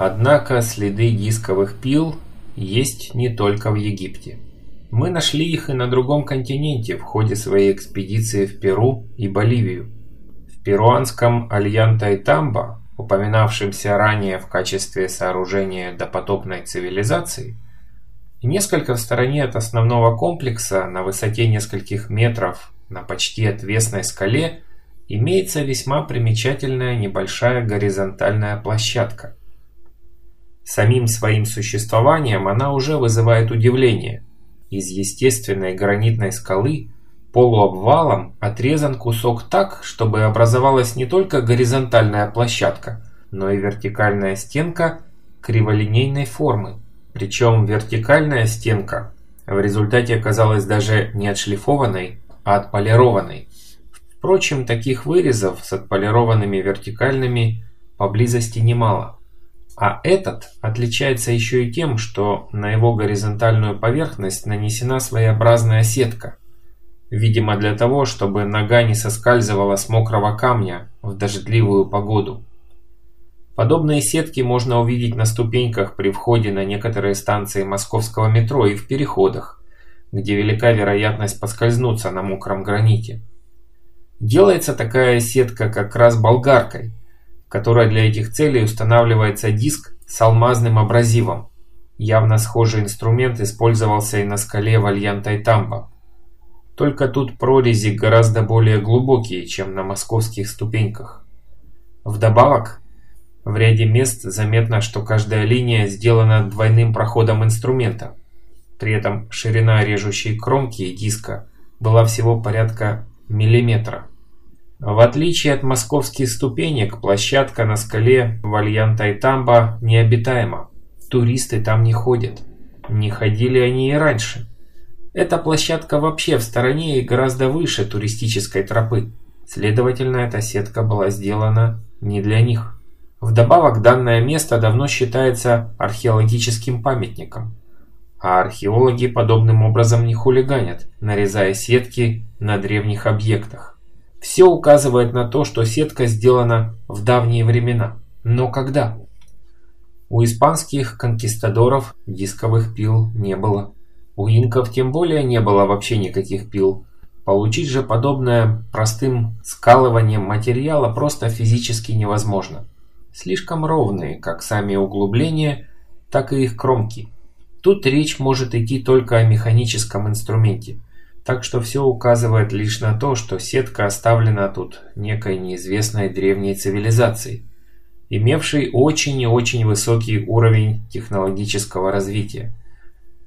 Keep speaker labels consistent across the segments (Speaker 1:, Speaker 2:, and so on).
Speaker 1: Однако следы дисковых пил есть не только в Египте. Мы нашли их и на другом континенте в ходе своей экспедиции в Перу и Боливию. В перуанском Альянта-Итамба, упоминавшемся ранее в качестве сооружения допотопной цивилизации, несколько в стороне от основного комплекса на высоте нескольких метров на почти отвесной скале имеется весьма примечательная небольшая горизонтальная площадка. Самим своим существованием она уже вызывает удивление. Из естественной гранитной скалы полуобвалом отрезан кусок так, чтобы образовалась не только горизонтальная площадка, но и вертикальная стенка криволинейной формы. Причем вертикальная стенка в результате оказалась даже не отшлифованной, а отполированной. Впрочем, таких вырезов с отполированными вертикальными поблизости немало. А этот отличается еще и тем, что на его горизонтальную поверхность нанесена своеобразная сетка. Видимо для того, чтобы нога не соскальзывала с мокрого камня в дождливую погоду. Подобные сетки можно увидеть на ступеньках при входе на некоторые станции московского метро и в переходах, где велика вероятность поскользнуться на мокром граните. Делается такая сетка как раз болгаркой, в которой для этих целей устанавливается диск с алмазным абразивом. Явно схожий инструмент использовался и на скале Вальян-Тайтамба. Только тут прорези гораздо более глубокие, чем на московских ступеньках. Вдобавок, в ряде мест заметно, что каждая линия сделана двойным проходом инструмента. При этом ширина режущей кромки диска была всего порядка миллиметра. В отличие от московских ступенек, площадка на скале Вальян-Тайтамба необитаема. Туристы там не ходят. Не ходили они и раньше. Эта площадка вообще в стороне и гораздо выше туристической тропы. Следовательно, эта сетка была сделана не для них. Вдобавок, данное место давно считается археологическим памятником. А археологи подобным образом не хулиганят, нарезая сетки на древних объектах. Все указывает на то, что сетка сделана в давние времена. Но когда? У испанских конкистадоров дисковых пил не было. У инков тем более не было вообще никаких пил. Получить же подобное простым скалыванием материала просто физически невозможно. Слишком ровные, как сами углубления, так и их кромки. Тут речь может идти только о механическом инструменте – так что все указывает лишь на то, что сетка оставлена тут некой неизвестной древней цивилизацией, имевшей очень и очень высокий уровень технологического развития,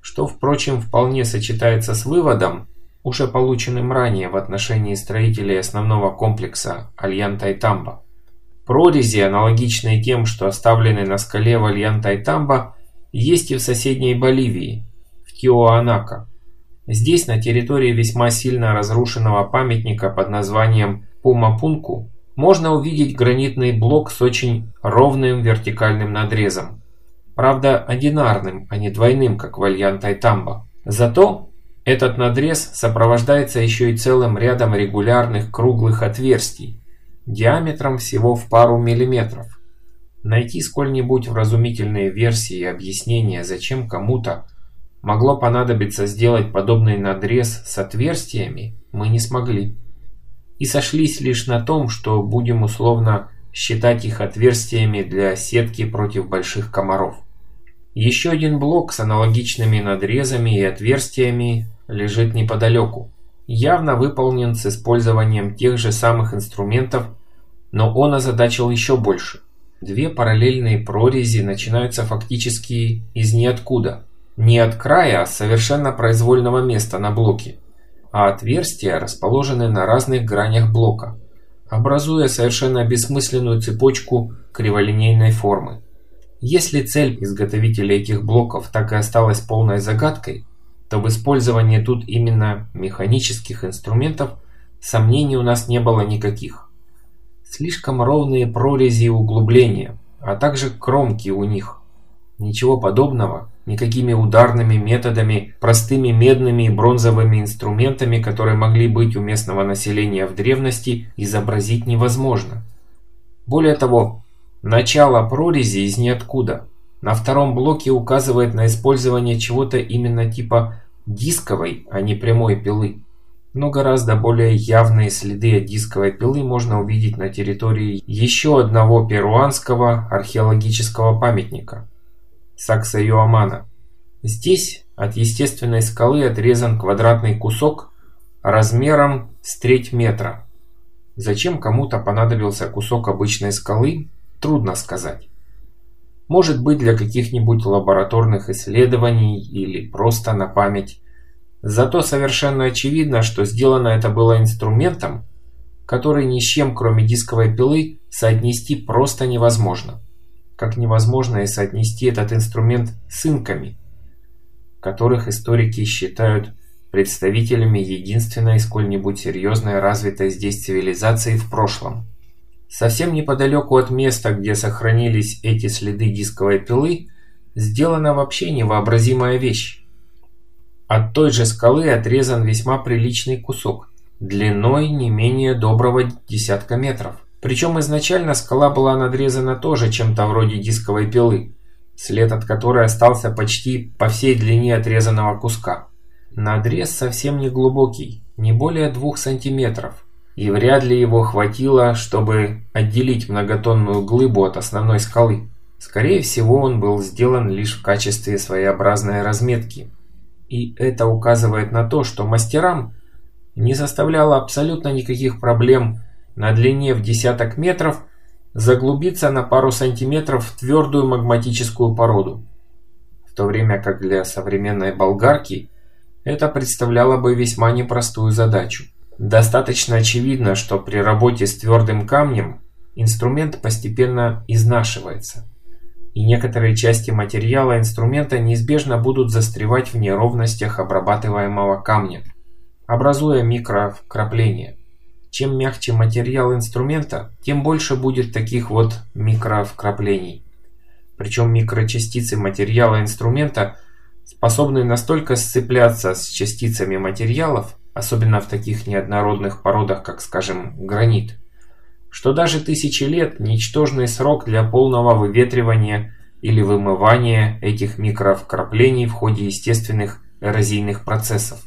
Speaker 1: что, впрочем, вполне сочетается с выводом, уже полученным ранее в отношении строителей основного комплекса Альян-Тайтамба. Прорези, аналогичные тем, что оставлены на скале в Альян-Тайтамба, есть и в соседней Боливии, в Тиоанако. Здесь, на территории весьма сильно разрушенного памятника под названием Пумапунку, можно увидеть гранитный блок с очень ровным вертикальным надрезом. Правда, одинарным, а не двойным, как в Альян-Тайтамба. Зато этот надрез сопровождается еще и целым рядом регулярных круглых отверстий, диаметром всего в пару миллиметров. Найти сколь-нибудь вразумительные версии и объяснения, зачем кому-то Могло понадобиться сделать подобный надрез с отверстиями, мы не смогли. И сошлись лишь на том, что будем условно считать их отверстиями для сетки против больших комаров. Еще один блок с аналогичными надрезами и отверстиями лежит неподалеку. Явно выполнен с использованием тех же самых инструментов, но он озадачил еще больше. Две параллельные прорези начинаются фактически из ниоткуда – не от края, а совершенно произвольного места на блоке, а отверстия расположены на разных гранях блока, образуя совершенно бессмысленную цепочку криволинейной формы. Если цель изготовителя этих блоков так и осталась полной загадкой, то в использовании тут именно механических инструментов сомнений у нас не было никаких. Слишком ровные прорези и углубления, а также кромки у них. Ничего подобного никакими ударными методами, простыми медными и бронзовыми инструментами, которые могли быть у местного населения в древности, изобразить невозможно. Более того, Начало прорези из ниоткуда. На втором блоке указывает на использование чего-то именно типа дисковой, а не прямой пилы. Но гораздо более явные следы от дисковой пилы можно увидеть на территории еще одного перуанского археологического памятника – Сакса-Юамана. Здесь от естественной скалы отрезан квадратный кусок размером с треть метра. Зачем кому-то понадобился кусок обычной скалы, трудно сказать. Может быть для каких-нибудь лабораторных исследований или просто на память. Зато совершенно очевидно, что сделано это было инструментом, который ни с чем, кроме дисковой пилы, соотнести просто невозможно. Как невозможно и соотнести этот инструмент с инками, которых историки считают представителями единственной сколь-нибудь серьезной развитой здесь цивилизации в прошлом. Совсем неподалеку от места, где сохранились эти следы дисковой пилы, сделана вообще невообразимая вещь. От той же скалы отрезан весьма приличный кусок, длиной не менее доброго десятка метров. Причем изначально скала была надрезана тоже чем-то вроде дисковой пилы, след от которой остался почти по всей длине отрезанного куска. Надрез совсем не глубокий, не более двух сантиметров, и вряд ли его хватило, чтобы отделить многотонную глыбу от основной скалы. Скорее всего, он был сделан лишь в качестве своеобразной разметки. И это указывает на то, что мастерам не составляло абсолютно никаких проблем на длине в десяток метров заглубиться на пару сантиметров в твердую магматическую породу. В то время как для современной болгарки это представляло бы весьма непростую задачу. Достаточно очевидно, что при работе с твердым камнем инструмент постепенно изнашивается, и некоторые части материала инструмента неизбежно будут застревать в неровностях обрабатываемого камня, образуя микровкрапления. Чем мягче материал инструмента, тем больше будет таких вот микровкраплений. Причем микрочастицы материала инструмента способны настолько сцепляться с частицами материалов, особенно в таких неоднородных породах, как, скажем, гранит, что даже тысячи лет – ничтожный срок для полного выветривания или вымывания этих микровкраплений в ходе естественных эрозийных процессов.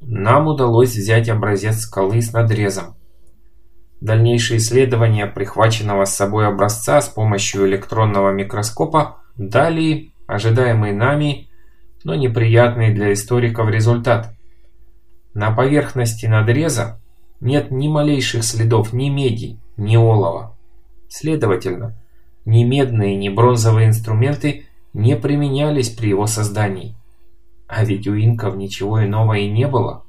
Speaker 1: Нам удалось взять образец скалы с надрезом. Дальнейшие исследования прихваченного с собой образца с помощью электронного микроскопа дали ожидаемый нами, но неприятный для историков результат – на поверхности надреза нет ни малейших следов ни меди, ни олова. Следовательно, ни медные, ни бронзовые инструменты не применялись при его создании. А ведь у инков ничего иного и не было.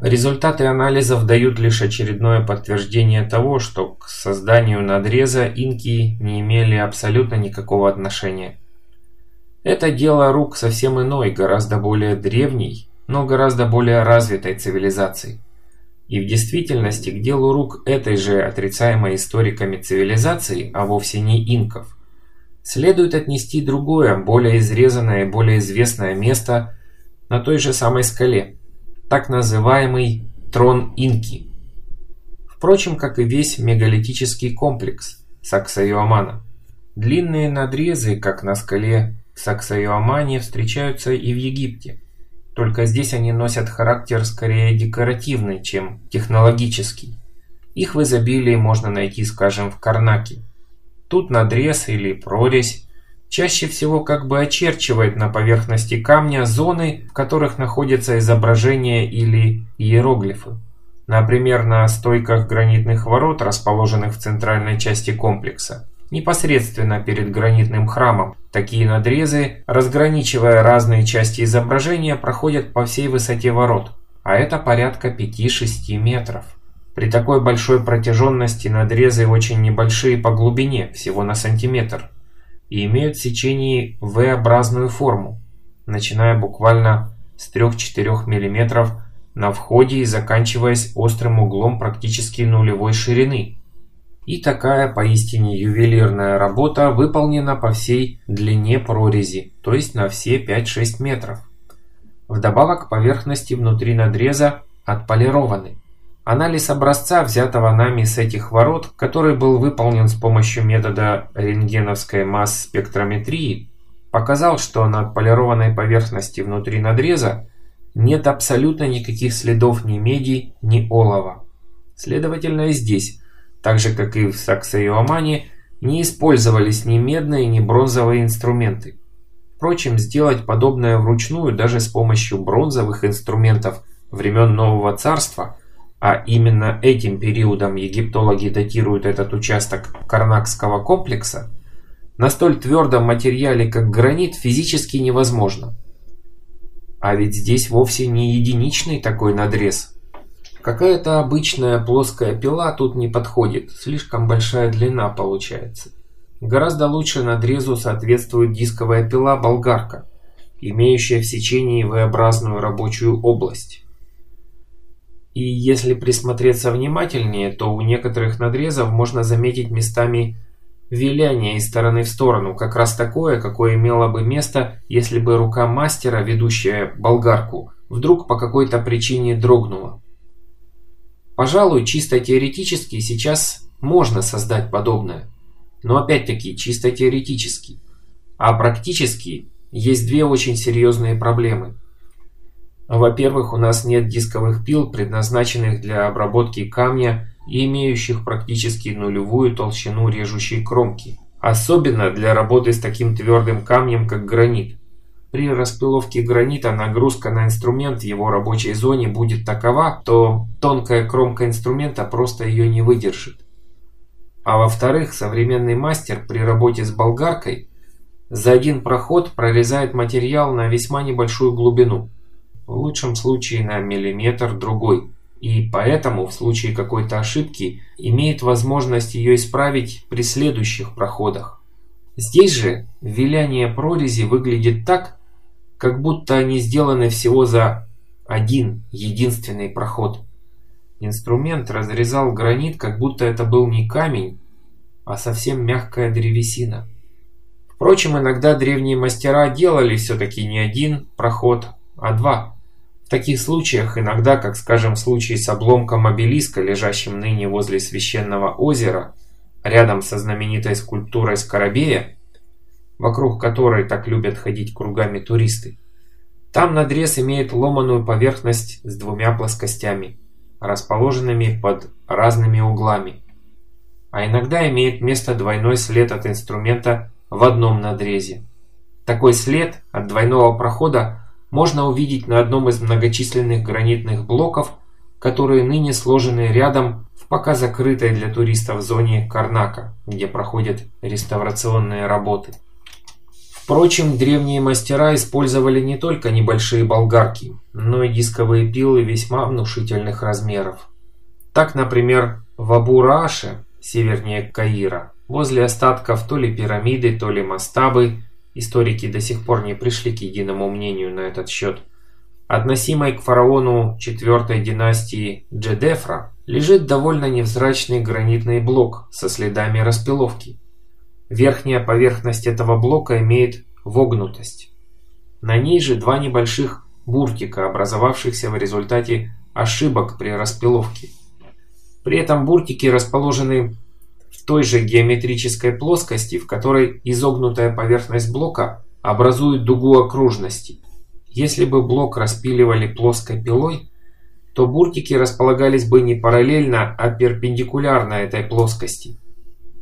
Speaker 1: Результаты анализов дают лишь очередное подтверждение того, что к созданию надреза инки не имели абсолютно никакого отношения. Это дело рук совсем иной, гораздо более древней но гораздо более развитой цивилизацией. И в действительности к делу рук этой же отрицаемой историками цивилизации, а вовсе не инков, следует отнести другое, более изрезанное и более известное место на той же самой скале, так называемый трон инки. Впрочем, как и весь мегалитический комплекс Саксайоамана. Длинные надрезы, как на скале в Саксайоамане, встречаются и в Египте. Только здесь они носят характер скорее декоративный, чем технологический. Их в изобилии можно найти, скажем, в Карнаке. Тут надрез или прорезь чаще всего как бы очерчивает на поверхности камня зоны, в которых находятся изображения или иероглифы. Например, на стойках гранитных ворот, расположенных в центральной части комплекса непосредственно перед гранитным храмом. Такие надрезы, разграничивая разные части изображения, проходят по всей высоте ворот, а это порядка 5-6 метров. При такой большой протяженности надрезы очень небольшие по глубине, всего на сантиметр, и имеют в сечении V-образную форму, начиная буквально с 3-4 мм на входе и заканчиваясь острым углом практически нулевой ширины – и такая поистине ювелирная работа выполнена по всей длине прорези, то есть на все 5-6 метров. Вдобавок поверхности внутри надреза отполированы, Анализ образца, взятого нами с этих ворот, который был выполнен с помощью метода рентгеновской масс-спектрометрии, показал, что на отполированной поверхности внутри надреза нет абсолютно никаких следов ни меди, ни олова. Следовательно, и здесь, так же как и в Саксайомане, не использовались ни медные, ни бронзовые инструменты. Впрочем, сделать подобное вручную даже с помощью бронзовых инструментов времен Нового Царства, а именно этим периодом египтологи датируют этот участок Карнакского комплекса, на столь твердом материале, как гранит, физически невозможно. А ведь здесь вовсе не единичный такой надрез. Какая-то обычная плоская пила тут не подходит, слишком большая длина получается. Гораздо лучше надрезу соответствует дисковая пила «Болгарка», имеющая в сечении V-образную рабочую область. И если присмотреться внимательнее, то у некоторых надрезов можно заметить местами виляние из стороны в сторону, как раз такое, какое имело бы место, если бы рука мастера, ведущая болгарку, вдруг по какой-то причине дрогнула. Пожалуй, чисто теоретически сейчас можно создать подобное. Но опять-таки чисто теоретически. А практически есть две очень серьезные проблемы. Во-первых, у нас нет дисковых пил, предназначенных для обработки камня и имеющих практически нулевую толщину режущей кромки. Особенно для работы с таким твердым камнем, как гранит. При распиловке гранита нагрузка на инструмент в его рабочей зоне будет такова, то тонкая кромка инструмента просто ее не выдержит. А во-вторых, современный мастер при работе с болгаркой за один проход прорезает материал на весьма небольшую глубину, в лучшем случае на миллиметр другой, и поэтому в случае какой-то ошибки имеет возможность ее исправить при следующих проходах. Здесь же виляние прорези выглядит так, как будто они сделаны всего за один единственный проход. Инструмент разрезал гранит, как будто это был не камень, а совсем мягкая древесина. Впрочем, иногда древние мастера делали все-таки не один проход, а два. В таких случаях, иногда, как скажем в случае с обломком обелиска, лежащим ныне возле священного озера, рядом со знаменитой скульптурой Скоробея, вокруг которой так любят ходить кругами туристы, там надрез имеет ломаную поверхность с двумя плоскостями – расположенными под разными углами. А иногда имеет место двойной след от инструмента в одном надрезе. Такой след от двойного прохода можно увидеть на одном из многочисленных гранитных блоков, которые ныне сложены рядом в пока закрытой для туристов зоне Карнака, где проходят реставрационные работы. Впрочем, древние мастера использовали не только небольшие болгарки, но и дисковые пилы весьма внушительных размеров. Так, например, в Абу-Рааше, севернее Каира, возле остатков то ли пирамиды, то ли мастабы, историки до сих пор не пришли к единому мнению на этот счет, относимой к фараону четвертой династии Джедефра, лежит довольно невзрачный гранитный блок со следами распиловки. Верхняя поверхность этого блока имеет вогнутость. На ней же два небольших буртика, образовавшихся в результате ошибок при распиловке. При этом буртики расположены той же геометрической плоскости, в которой изогнутая поверхность блока образует дугу окружности. Если бы блок распиливали плоской пилой, то буртики располагались бы не параллельно, а перпендикулярно этой плоскости.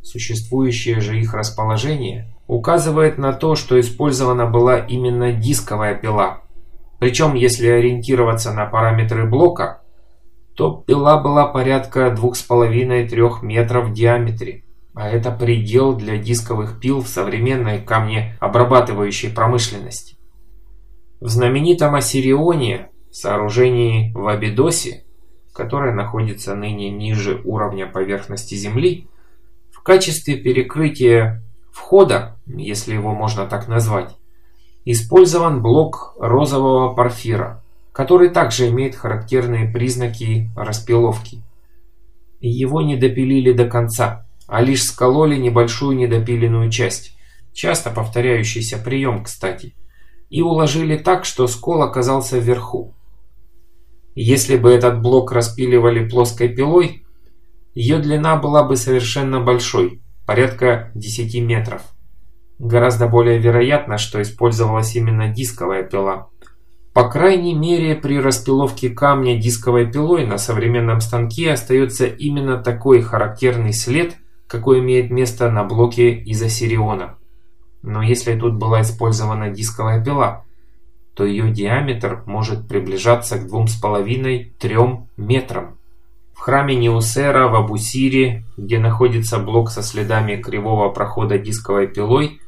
Speaker 1: Существующее же их расположение указывает на то, что использована была именно дисковая пила. Причем, если ориентироваться на параметры блока, то пила была порядка 2,5-3 метров в диаметре. А это предел для дисковых пил в современной камнеобрабатывающей промышленности. В знаменитом Ассирионе, сооружении в Абидосе, которое находится ныне ниже уровня поверхности Земли, качестве перекрытия входа, если его можно так назвать, использован блок розового порфира, который также имеет характерные признаки распиловки. Его не допилили до конца, а лишь скололи небольшую недопиленную часть, часто повторяющийся прием, кстати, и уложили так, что скол оказался вверху. Если бы этот блок распиливали плоской пилой, ее длина была бы совершенно большой, порядка 10 метров. Гораздо более вероятно, что использовалась именно дисковая пила. По крайней мере, при распиловке камня дисковой пилой на современном станке остается именно такой характерный след, какой имеет место на блоке изосириона. Но если тут была использована дисковая пила, то ее диаметр может приближаться к 2,5-3 метрам. В храме Неусера в Абусире, где находится блок со следами кривого прохода дисковой пилой,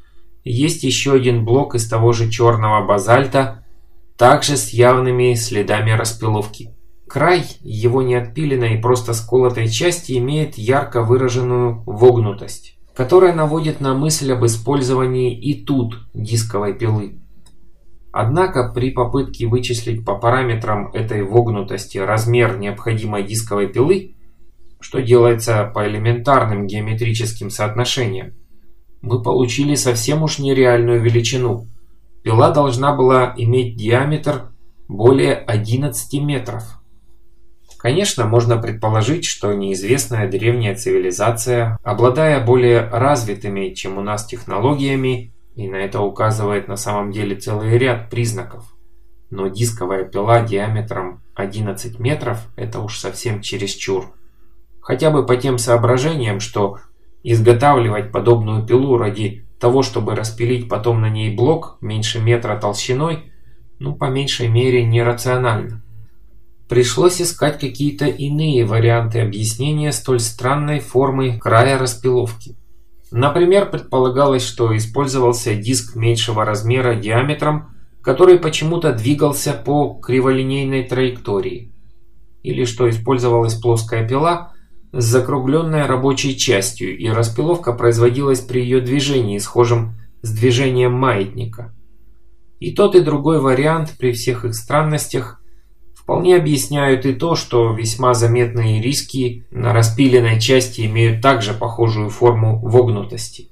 Speaker 1: есть еще один блок из того же черного базальта, также с явными следами распиловки. Край его неотпиленной и просто сколотой части имеет ярко выраженную вогнутость, которая наводит на мысль об использовании и тут дисковой пилы. Однако при попытке вычислить по параметрам этой вогнутости размер необходимой дисковой пилы, что делается по элементарным геометрическим соотношениям, мы получили совсем уж нереальную величину. Пила должна была иметь диаметр более 11 метров. Конечно, можно предположить, что неизвестная древняя цивилизация, обладая более развитыми, чем у нас технологиями, и на это указывает на самом деле целый ряд признаков. Но дисковая пила диаметром 11 метров – это уж совсем чересчур. Хотя бы по тем соображениям, что Изготавливать подобную пилу ради того, чтобы распилить потом на ней блок меньше метра толщиной, ну, по меньшей мере, нерационально. Пришлось искать какие-то иные варианты объяснения столь странной формы края распиловки. Например, предполагалось, что использовался диск меньшего размера диаметром, который почему-то двигался по криволинейной траектории. Или что использовалась плоская пила – с закругленной рабочей частью, и распиловка производилась при ее движении, схожем с движением маятника. И тот и другой вариант при всех их странностях вполне объясняют и то, что весьма заметные риски на распиленной части имеют также похожую форму вогнутости.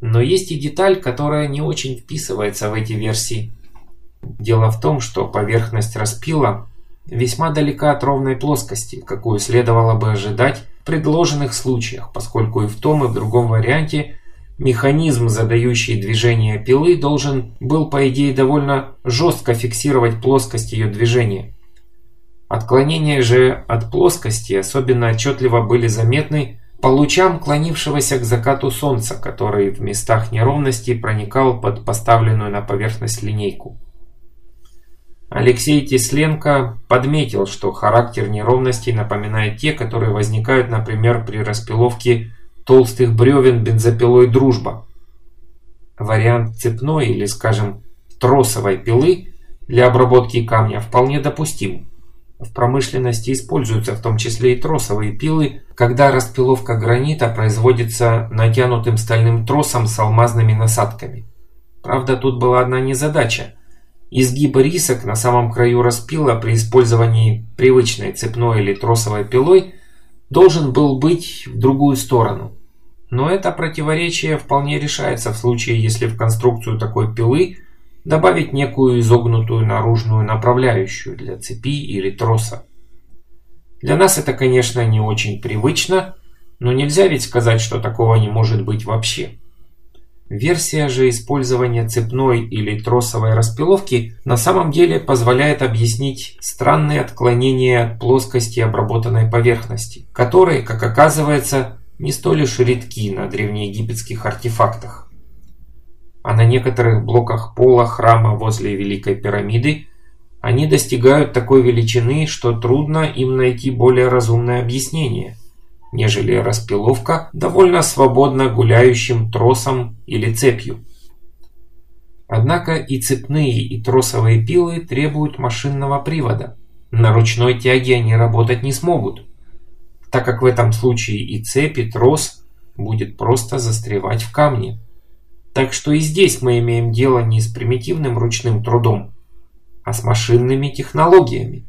Speaker 1: Но есть и деталь, которая не очень вписывается в эти версии. Дело в том, что поверхность распила весьма далека от ровной плоскости, какую следовало бы ожидать в предложенных случаях, поскольку и в том, и в другом варианте механизм, задающий движение пилы, должен был, по идее, довольно жестко фиксировать плоскость ее движения. Отклонения же от плоскости особенно отчетливо были заметны по лучам клонившегося к закату солнца, который в местах неровности проникал под поставленную на поверхность линейку. Алексей Тесленко подметил, что характер неровностей напоминает те, которые возникают, например, при распиловке толстых бревен бензопилой «Дружба». Вариант цепной или, скажем, тросовой пилы для обработки камня вполне допустим. В промышленности используются в том числе и тросовые пилы, когда распиловка гранита производится натянутым стальным тросом с алмазными насадками. Правда, тут была одна незадача – Изгиб рисок на самом краю распила при использовании привычной цепной или тросовой пилой должен был быть в другую сторону. Но это противоречие вполне решается в случае, если в конструкцию такой пилы добавить некую изогнутую наружную направляющую для цепи или троса. Для нас это, конечно, не очень привычно, но нельзя ведь сказать, что такого не может быть вообще. Версия же использования цепной или тросовой распиловки на самом деле позволяет объяснить странные отклонения от плоскости обработанной поверхности, которые, как оказывается, не столь уж редки на древнеегипетских артефактах. А на некоторых блоках пола храма возле Великой пирамиды они достигают такой величины, что трудно им найти более разумное объяснение – нежели распиловка довольно свободно гуляющим тросом или цепью. Однако и цепные, и тросовые пилы требуют машинного привода. На ручной тяге они работать не смогут, так как в этом случае и цепь, и трос будет просто застревать в камне. Так что и здесь мы имеем дело не с примитивным ручным трудом, а с машинными технологиями.